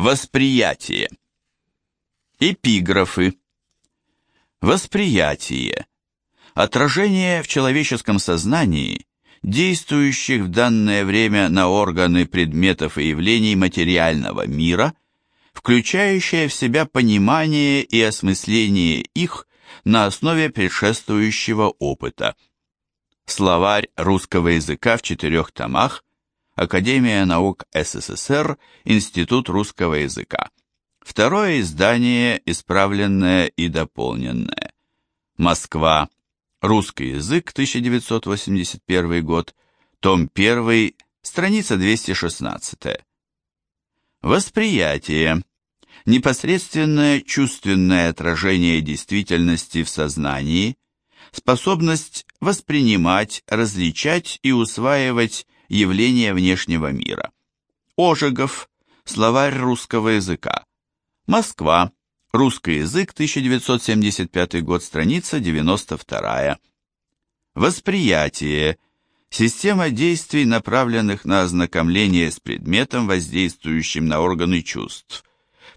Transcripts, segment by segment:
Восприятие. Эпиграфы. Восприятие. Отражение в человеческом сознании действующих в данное время на органы предметов и явлений материального мира, включающее в себя понимание и осмысление их на основе предшествующего опыта. Словарь русского языка в четырех томах, Академия наук СССР, Институт русского языка. Второе издание, исправленное и дополненное. Москва. Русский язык, 1981 год. Том 1, страница 216. Восприятие. Непосредственное чувственное отражение действительности в сознании, способность воспринимать, различать и усваивать явления внешнего мира. Ожегов. Словарь русского языка. Москва. Русский язык, 1975 год, страница 92. Восприятие. Система действий, направленных на ознакомление с предметом, воздействующим на органы чувств.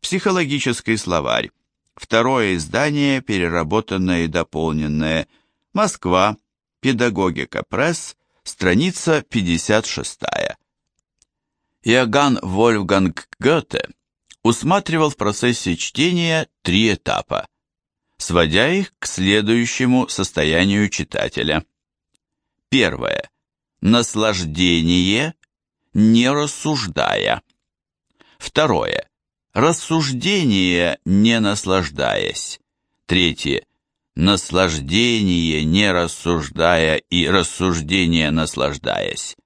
Психологический словарь. Второе издание, переработанное и дополненное. Москва. Педагогика пресс. Страница 56. Иоганн Вольфганг Гёте усматривал в процессе чтения три этапа, сводя их к следующему состоянию читателя. Первое. Наслаждение, не рассуждая. Второе. Рассуждение, не наслаждаясь. Третье. Наслаждение, не рассуждая и рассуждение, наслаждаясь.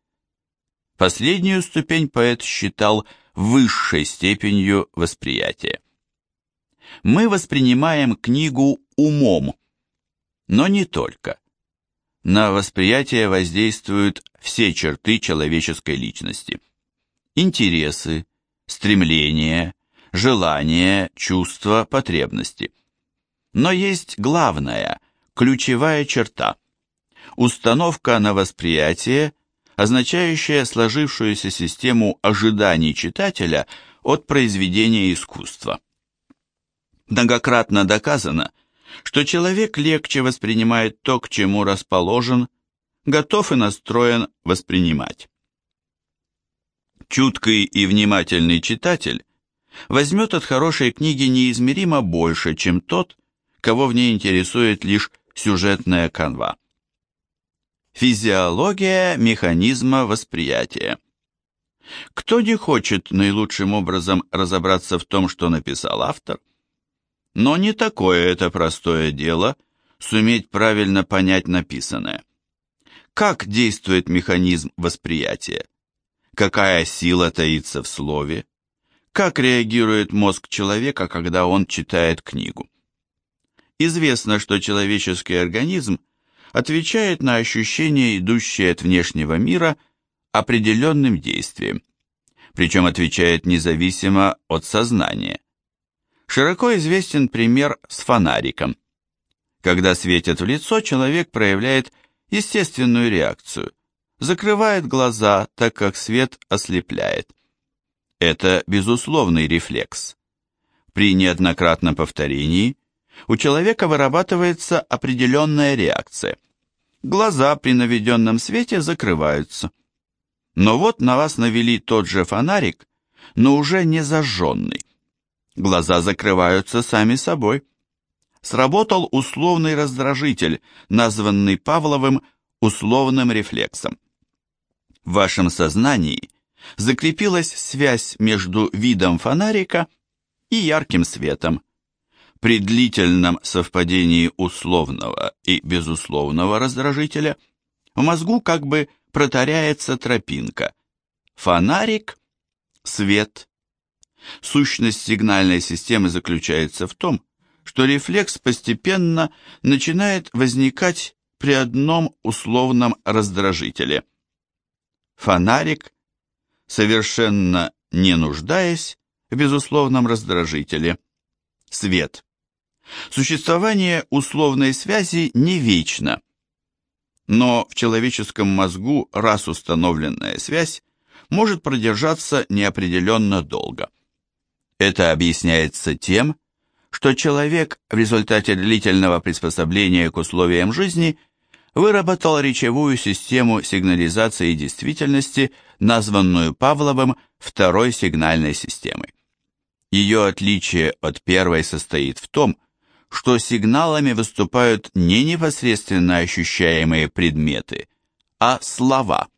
Последнюю ступень поэт считал – высшей степенью восприятия. Мы воспринимаем книгу умом, но не только. На восприятие воздействуют все черты человеческой личности. Интересы, стремления, желания, чувства, потребности. Но есть главная, ключевая черта – установка на восприятие – означающая сложившуюся систему ожиданий читателя от произведения искусства. Многократно доказано, что человек легче воспринимает то, к чему расположен, готов и настроен воспринимать. Чуткий и внимательный читатель возьмет от хорошей книги неизмеримо больше, чем тот, кого в ней интересует лишь сюжетная канва. Физиология механизма восприятия. Кто не хочет наилучшим образом разобраться в том, что написал автор? Но не такое это простое дело суметь правильно понять написанное. Как действует механизм восприятия? Какая сила таится в слове? Как реагирует мозг человека, когда он читает книгу? Известно, что человеческий организм – отвечает на ощущения, идущие от внешнего мира, определенным действием, причем отвечает независимо от сознания. Широко известен пример с фонариком. Когда светят в лицо, человек проявляет естественную реакцию, закрывает глаза, так как свет ослепляет. Это безусловный рефлекс. При неоднократном повторении у человека вырабатывается определенная реакция. Глаза при наведенном свете закрываются. Но вот на вас навели тот же фонарик, но уже не зажженный. Глаза закрываются сами собой. Сработал условный раздражитель, названный Павловым условным рефлексом. В вашем сознании закрепилась связь между видом фонарика и ярким светом. При длительном совпадении условного и безусловного раздражителя в мозгу как бы протаряется тропинка. Фонарик, свет. Сущность сигнальной системы заключается в том, что рефлекс постепенно начинает возникать при одном условном раздражителе. Фонарик, совершенно не нуждаясь в безусловном раздражителе, свет. Существование условной связи не вечно, но в человеческом мозгу раз установленная связь может продержаться неопределенно долго. Это объясняется тем, что человек в результате длительного приспособления к условиям жизни выработал речевую систему сигнализации действительности, названную Павловым второй сигнальной системой. Ее отличие от первой состоит в том, что сигналами выступают не непосредственно ощущаемые предметы, а слова.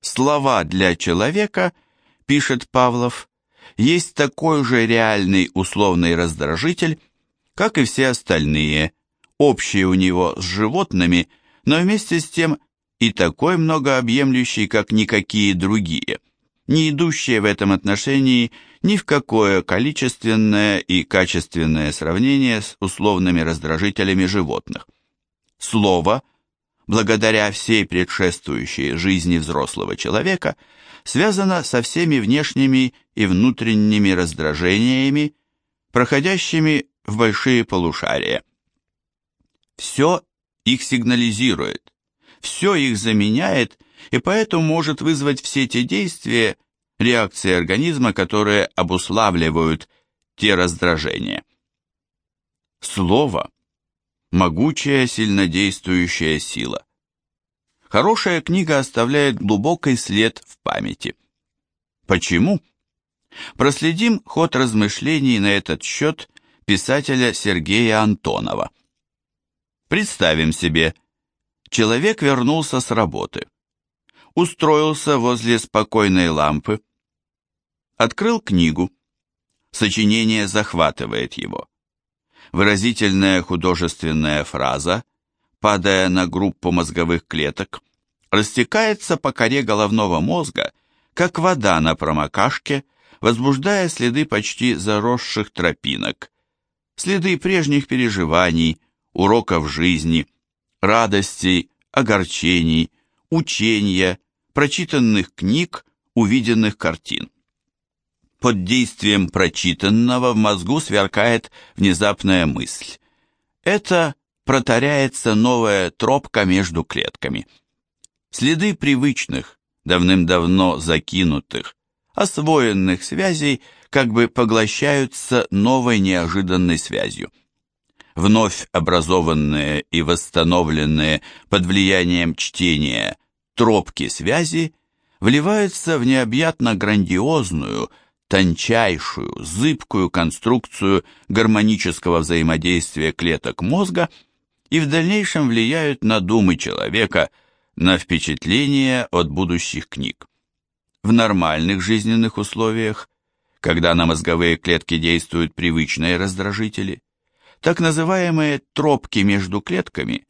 Слова для человека, пишет Павлов, есть такой же реальный условный раздражитель, как и все остальные, общие у него с животными, но вместе с тем и такой многообъемлющий, как никакие другие, не идущие в этом отношении ни в какое количественное и качественное сравнение с условными раздражителями животных. Слово, благодаря всей предшествующей жизни взрослого человека, связано со всеми внешними и внутренними раздражениями, проходящими в большие полушария. Все их сигнализирует, все их заменяет и поэтому может вызвать все те действия, реакции организма, которые обуславливают те раздражения. Слово – могучая, сильнодействующая сила. Хорошая книга оставляет глубокий след в памяти. Почему? Проследим ход размышлений на этот счет писателя Сергея Антонова. Представим себе, человек вернулся с работы, устроился возле спокойной лампы, открыл книгу. Сочинение захватывает его. Выразительная художественная фраза, падая на группу мозговых клеток, растекается по коре головного мозга, как вода на промокашке, возбуждая следы почти заросших тропинок, следы прежних переживаний, уроков жизни, радостей, огорчений, учения, прочитанных книг, увиденных картин. Под действием прочитанного в мозгу сверкает внезапная мысль. Это протаряется новая тропка между клетками. Следы привычных, давным-давно закинутых, освоенных связей как бы поглощаются новой неожиданной связью. Вновь образованные и восстановленные под влиянием чтения тропки связи вливаются в необъятно грандиозную, тончайшую, зыбкую конструкцию гармонического взаимодействия клеток мозга и в дальнейшем влияют на думы человека, на впечатления от будущих книг. В нормальных жизненных условиях, когда на мозговые клетки действуют привычные раздражители, так называемые тропки между клетками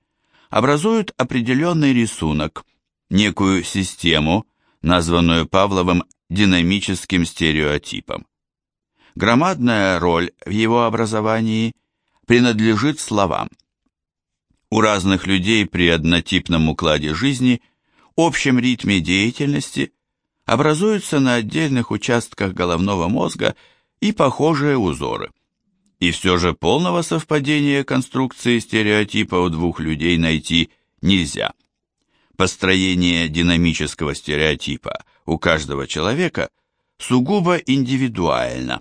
образуют определенный рисунок, некую систему, названную Павловым динамическим стереотипом. Громадная роль в его образовании принадлежит словам. У разных людей при однотипном укладе жизни, общем ритме деятельности образуются на отдельных участках головного мозга и похожие узоры. И все же полного совпадения конструкции стереотипа у двух людей найти нельзя. Построение динамического стереотипа у каждого человека сугубо индивидуально,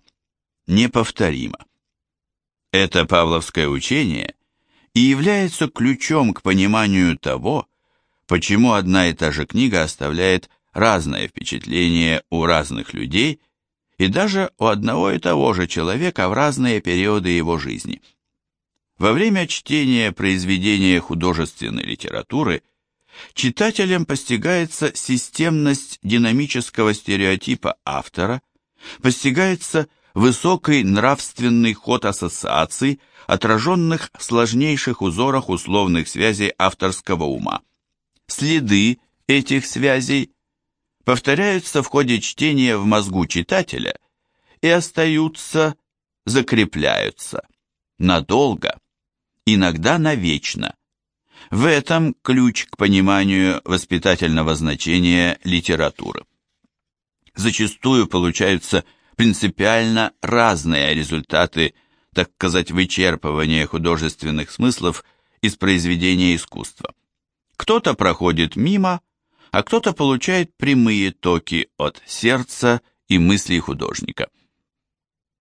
неповторимо. Это павловское учение и является ключом к пониманию того, почему одна и та же книга оставляет разное впечатление у разных людей и даже у одного и того же человека в разные периоды его жизни. Во время чтения произведения художественной литературы – читателям постигается системность динамического стереотипа автора, постигается высокий нравственный ход ассоциаций, отраженных в сложнейших узорах условных связей авторского ума. Следы этих связей повторяются в ходе чтения в мозгу читателя и остаются, закрепляются надолго, иногда навечно. В этом ключ к пониманию воспитательного значения литературы. Зачастую получаются принципиально разные результаты, так сказать, вычерпывания художественных смыслов из произведения искусства. Кто-то проходит мимо, а кто-то получает прямые токи от сердца и мыслей художника.